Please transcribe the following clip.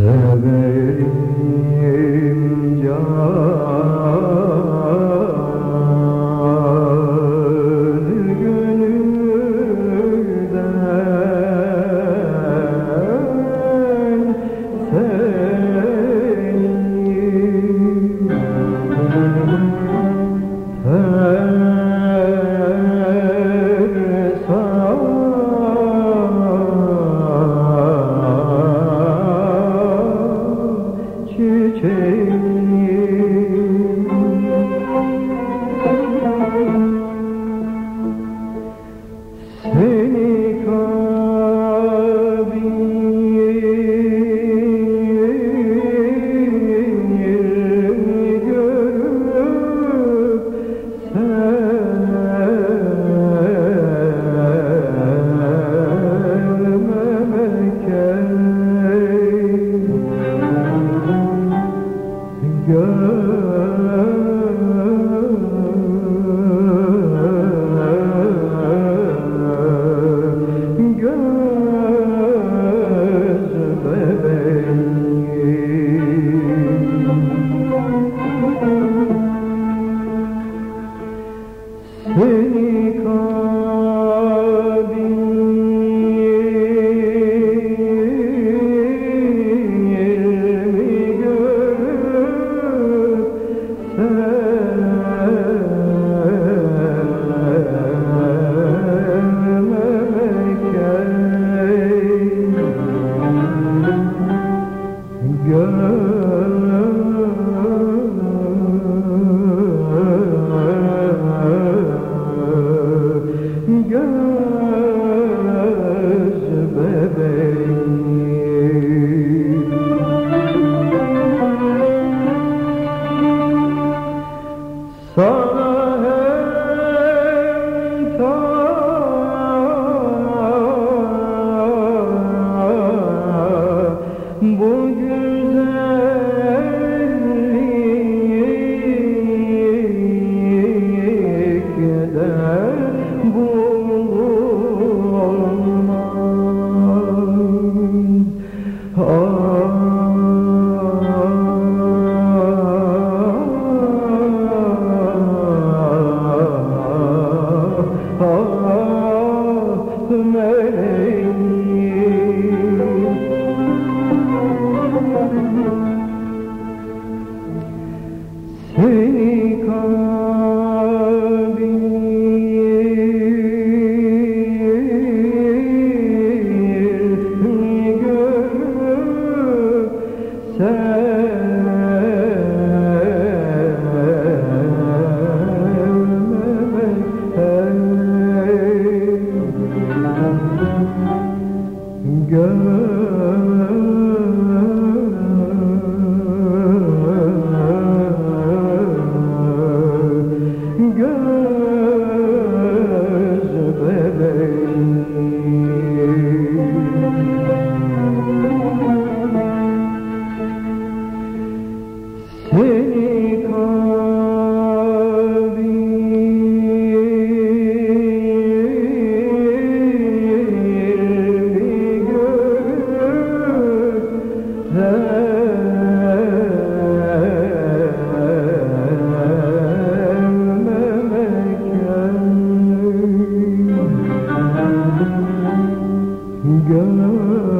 Severim gör bu güzellikten gönül